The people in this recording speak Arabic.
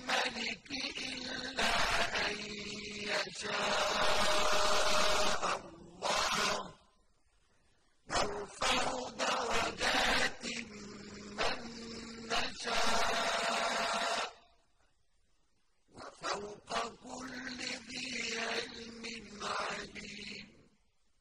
الملك إلا أن يشاء الله. نرفع درجات من نشاء. وفوق كل